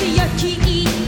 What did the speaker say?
強き